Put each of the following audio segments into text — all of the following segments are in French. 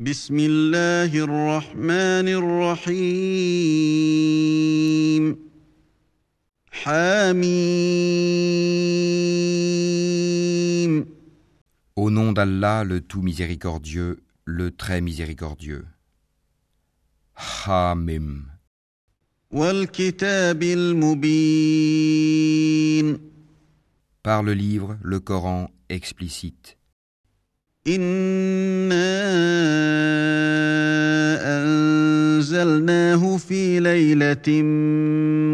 بسم الله الرحمن الرحيم حميم Au nom d'Allah, le tout miséricordieux, le très miséricordieux. Hamim. والكتاب المبين Par le livre, le Coran explicite. إنا أنزلناه في ليلة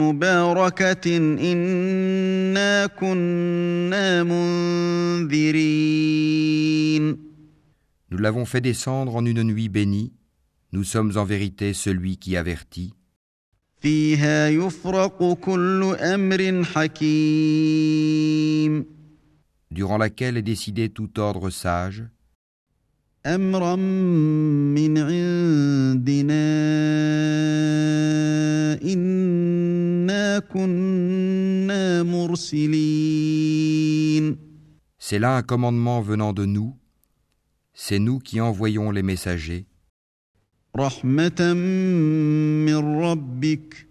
مباركة إنا كنا منذرين Nous l'avons fait descendre en une nuit bénie. Nous sommes en vérité celui qui avertit. فيها يفرق كل أمر حكيم durant laquelle est décidé tout ordre sage, أمرا من عندنا إنا كنا مرسلين c'est là un commandement venant de nous, c'est nous qui envoyons les messagers, رحمة من ربك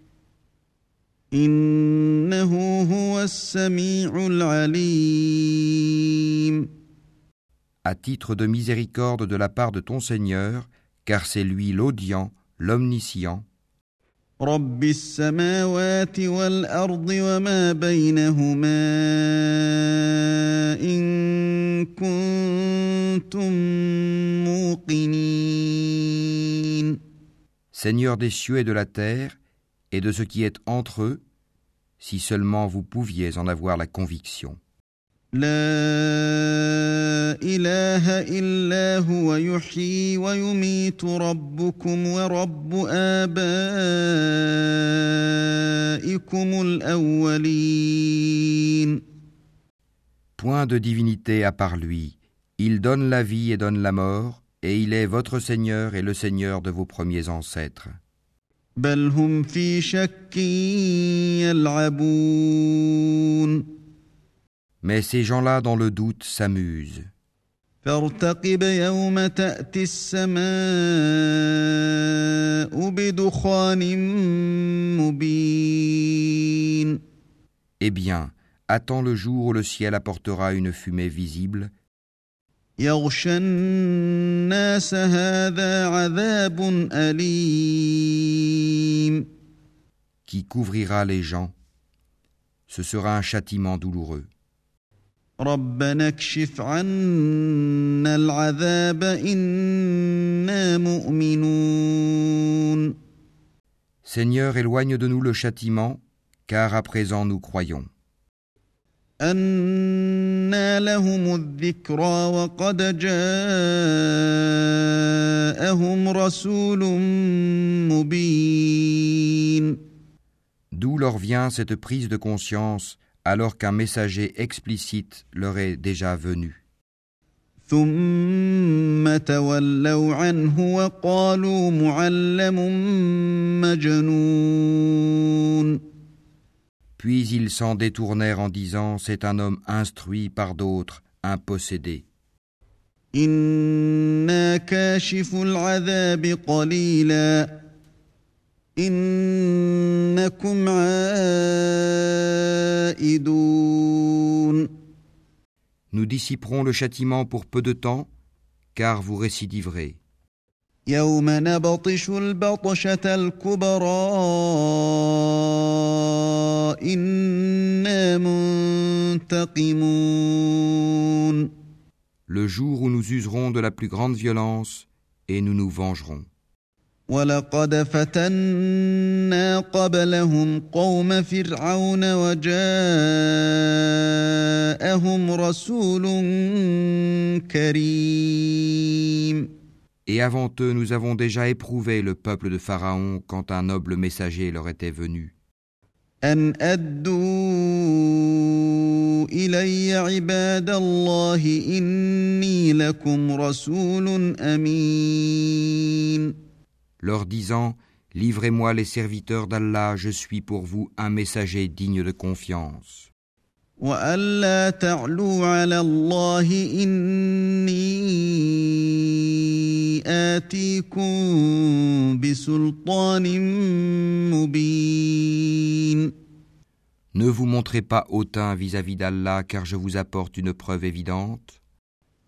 إنه هو السميع العليم à titre de miséricorde de la part de ton Seigneur, car c'est lui l'audient, l'omniscient, رب السماوات والأرض وما بينهما إن كنتم موقنين Seigneur des cieux et de la terre, et de ce qui est entre eux, si seulement vous pouviez en avoir la conviction. Point de divinité à part lui. Il donne la vie et donne la mort, et il est votre Seigneur et le Seigneur de vos premiers ancêtres. Mais ces gens-là, dans le doute, s'amusent. Eh bien, attends le jour où le ciel apportera une fumée visible. Qui couvrira les gens. Ce sera un châtiment douloureux. ربنا اكشف عنا العذاب إنا مؤمنون Seigneur, éloigne de nous le châtiment, car à présent nous croyons. أنى لهم الذكرى وقد جاءهم رسول مبين D'où leur vient cette prise de conscience alors qu'un messager explicite leur est déjà venu. Puis ils s'en détournèrent en disant C'est un homme instruit par d'autres, un possédé. Nous dissiperons le châtiment pour peu de temps, car vous récidiverez. Le jour où nous userons de la plus grande violence, et nous nous vengerons. ولقد فتنا قبلهم قوم فرعون وجاءهم رسول كريم Et avant eux, nous avons déjà éprouvé le peuple de Pharaon quand un noble messager leur était venu. أن أدوا إلي عباد الله إني لكم رسول أمين leur disant Livrez-moi les serviteurs d'Allah, je suis pour vous un messager digne de confiance. وألا تعلوا على الله إني آتيكم برسول من الله لا يلوذكم خبالا Et آتيكم بسلطان مبين Ne vous montrez pas hautain vis-à-vis d'Allah, car je vous apporte une preuve évidente.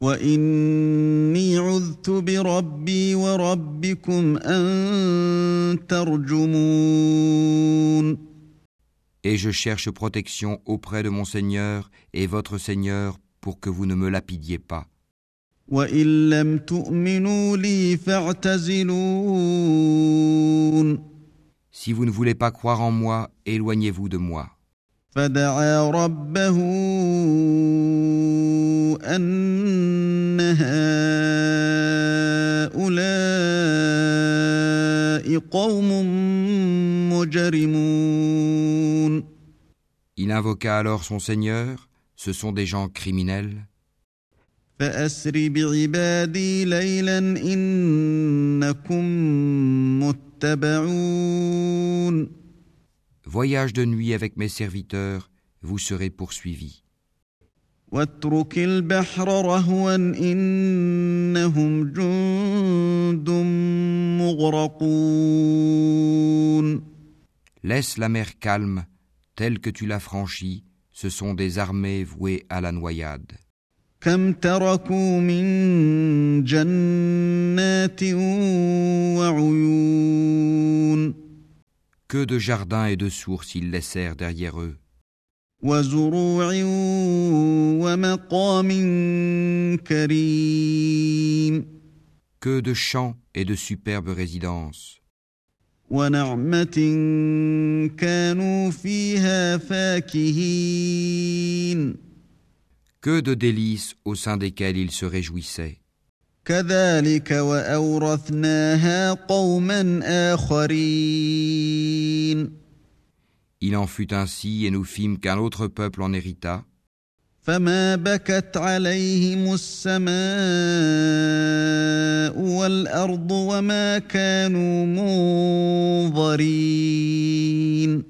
وإني عذت بربي وربكم أن ترجمون Et je cherche protection auprès de mon Seigneur et votre Seigneur pour que vous ne me lapidiez pas. وإن لم تؤمنوا لي فاعتزلون Si vous ne voulez pas croire en moi, éloignez-vous de moi. فدعا ربه أن هؤلاء قوم مجرمون Il invoqua alors son Seigneur, ce sont des gens criminels. فأسر بعبادي ليلا إنكم متبعون voyage de nuit avec mes serviteurs, vous serez poursuivis. Laisse la mer calme, telle que tu l'as franchie, ce sont des armées vouées à la noyade. Que de jardins et de sources ils laissèrent derrière eux. Que de champs et de superbes résidences. Que de délices au sein desquels ils se réjouissaient. كذلك وأورثناها قوما آخرين Il en fut ainsi et nous fîmes qu'un autre peuple en hérita, فما بكت عليهم السماء والأرض وما كانوا منظرين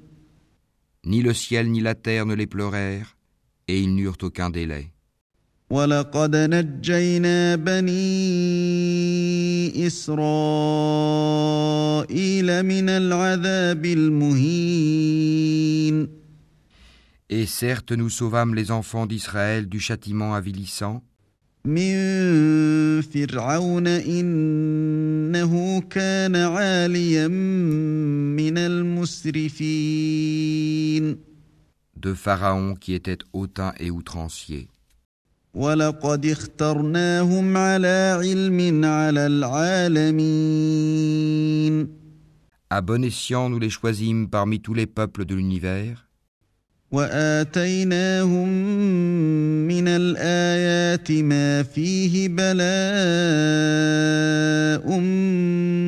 ni le ciel ni la terre ne les pleurèrent, et ils n'eurent aucun délai. ولقد نجينا بني إسرائيل من العذاب المهين Et certes nous sauvâmes les enfants d'Israël du châtiment avilissant, من فرعون إنه كان عاليا من المسرفين de Pharaon qui était hautain et outrancier. ولقد اخترناهم على علم على العالمين À bon escient nous les choisîmes parmi tous les peuples de l'univers, وآتيناهم من الآيات ما فيه بلاء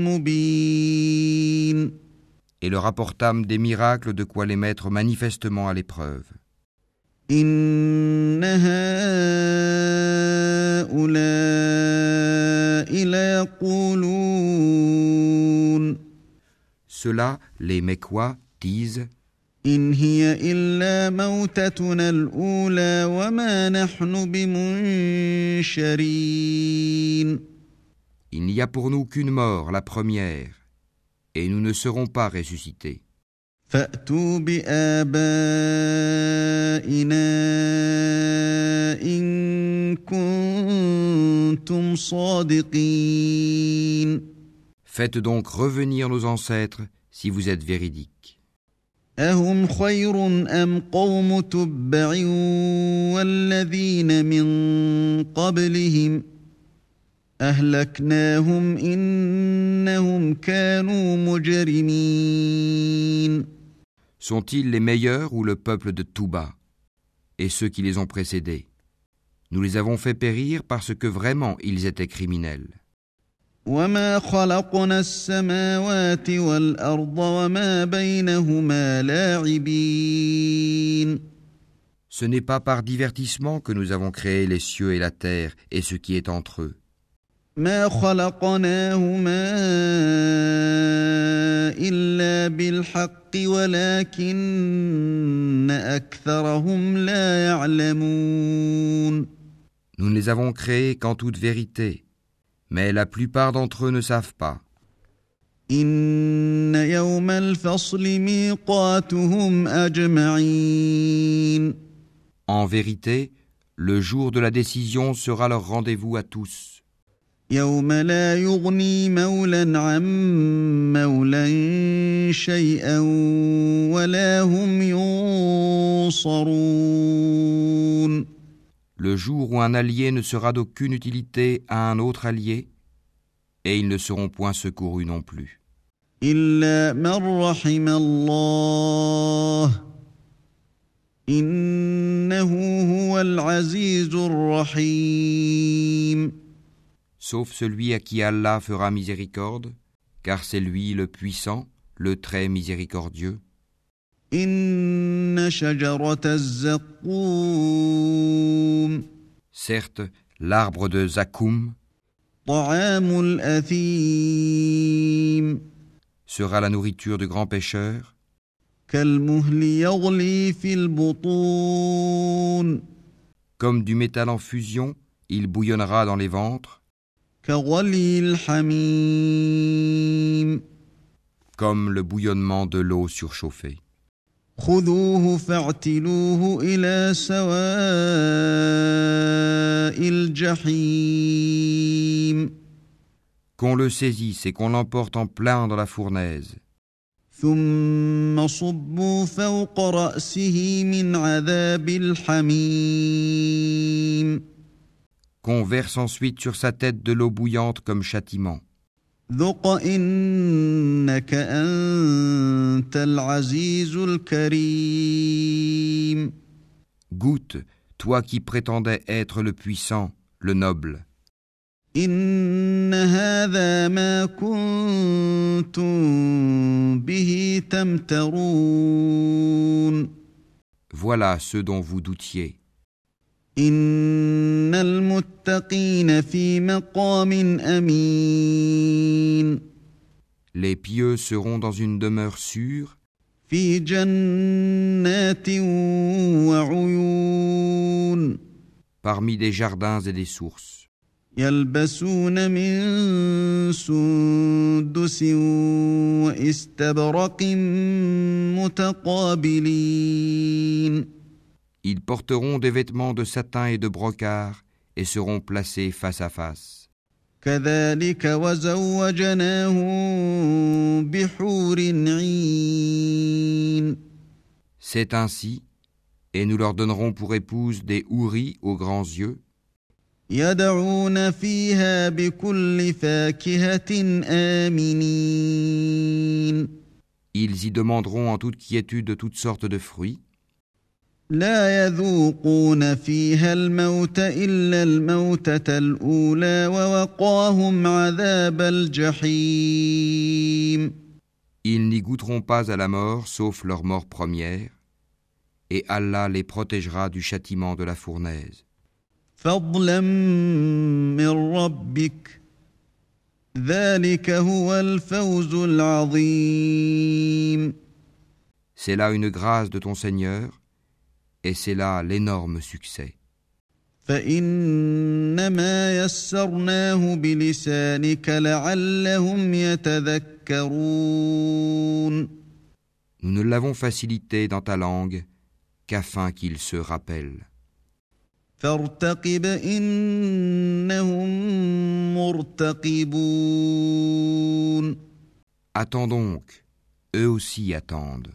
مبين et leur apportâmes des miracles de quoi les mettre manifestement à l'épreuve. إن هؤلاء ليقولون Ceux-là, les Mécois, disent إن هي إلا موتتنا الأولى وما نحن بمنشرين Il n'y a pour nous qu'une mort, la première, et nous ne serons pas ressuscités. فأتوا بآبائنا إن كنتم صادقين Faites donc revenir nos ancêtres si vous êtes véridiques. أهم خير أم قوم تبع والذين من قبلهم أهلكناهم إنهم كانوا مجرمين Sont-ils les meilleurs ou le peuple de Touba et ceux qui les ont précédés? Nous les avons fait périr parce que vraiment ils étaient criminels. Ce n'est pas par divertissement que nous avons créé les cieux et la terre et ce qui est entre eux. ما خلقناهما إلا بالحق ولكن أكثرهم لا يعلمون Nous ne les avons créés qu'en toute vérité, Mais la plupart d'entre eux ne savent pas. إن يوم الفصل ميقاتهم أجمعين En vérité, le jour de la décision sera leur rendez-vous à tous. يوم لا يغني مولا عن مولا شيئا ولا هم ينصرون Le jour où un allié ne sera d'aucune utilité à un autre allié, et ils ne seront point secourus non plus. إلا من رحم الله إنه هو العزيز الرحيم sauf celui à qui Allah fera miséricorde, car c'est lui le puissant, le très miséricordieux. Certes, l'arbre de Zakoum sera la nourriture du grand pêcheur comme du métal en fusion, il bouillonnera dans les ventres. Comme le bouillonnement de l'eau surchauffée. Qu'on le saisisse et qu'on l'emporte en plein dans la fournaise qu'on verse ensuite sur sa tête de l'eau bouillante comme châtiment. Goûte, toi qui prétendais être le puissant, le noble. Voilà ce dont vous doutiez. إن المتقين في مقام أمين Les pieux seront dans une demeure sûre, في جنات وعيون parmi des jardins et des sources. يلبسون من سندس واستبرق متقابلين Ils porteront des vêtements de satin et de brocart et seront placés face à face. C'est ainsi, et nous leur donnerons pour épouse des houris aux grands yeux. Ils y demanderont en toute quiétude toutes sortes de fruits. لا يذوقون فيها الموت إلا الموتة الأولى ووقاهم عذاب الجحيم ils n'y goûteront pas à la mort sauf leur mort première, et Allah les protégera du châtiment de la fournaise. فضلا من ربك ذلك هو الفوز العظيم C'est là une grâce de ton Seigneur, et c'est là l'énorme succès. Nous ne l'avons facilité dans ta langue qu'afin qu'ils se rappellent. Attends donc, eux aussi attendent.